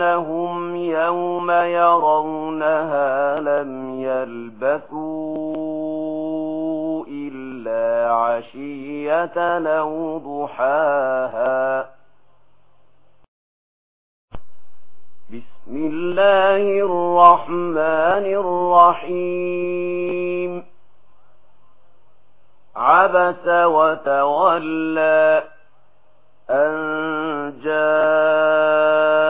أنهم يوم يرونها لم يلبثوا إلا عشية لو ضحاها بسم الله الرحمن الرحيم عبس وتولى أن جاء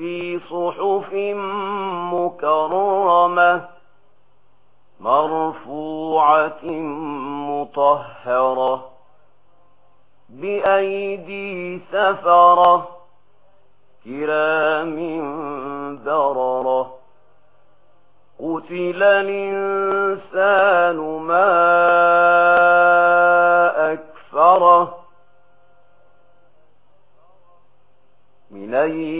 في صحف مكرمة مرفوعة مطهرة بأيدي سفرة كرام دررة قتل الإنسان ما أكفره من أي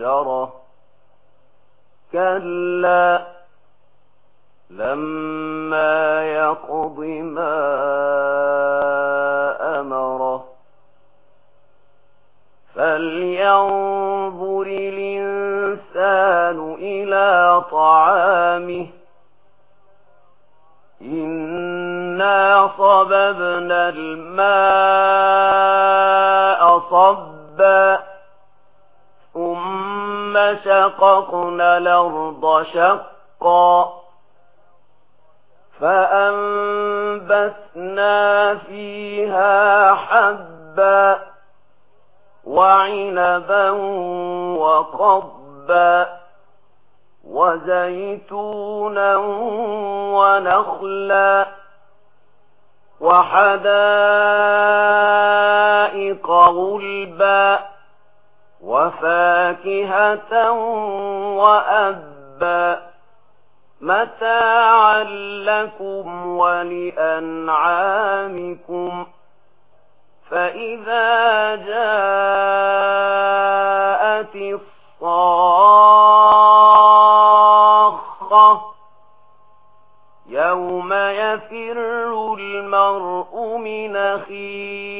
الْحَشَرَةِ كَلَّا لَمَّا يَقْضِ مَا أَمَرَهُ فَلْيَنظُرِ الْإِنسَانُ إِلَى طَعَامِهِ إِنَّا صَبَبْنَا الْمَاءَ ثم شققنا الأرض شقا فأنبثنا فيها حبا وعنبا وقبا وزيتونا ونخلا وحدائق غلبا وفاكهة وأبا متاعا لكم ولأنعامكم فإذا جاءت الصاخة يوم يفر المرء من خير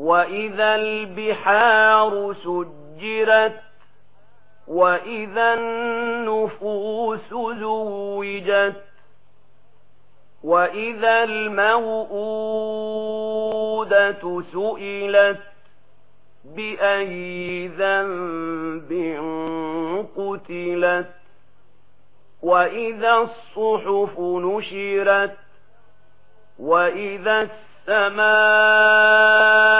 وَإِذَا الْبِحَارُ سُجِّرَتْ وَإِذَا النُّفُوسُ زُوِّجَتْ وَإِذَا الْمَوْءُودَةُ سُئِلَتْ بِأَيِّ ذَنبٍ قُتِلَتْ وَإِذَا الصُّحُفُ نُشِرَتْ وَإِذَا السَّمَاءُ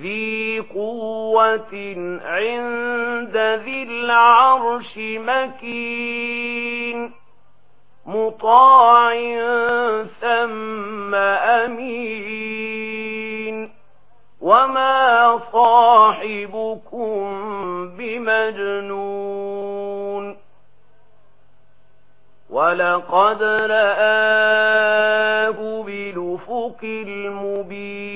ذي قوة عند ذي العرش مكين مطاع ثم أمين وما صاحبكم بمجنون ولقد رآه بلفق المبين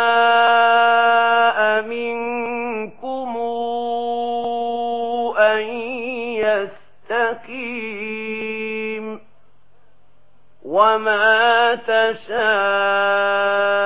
وما تشاء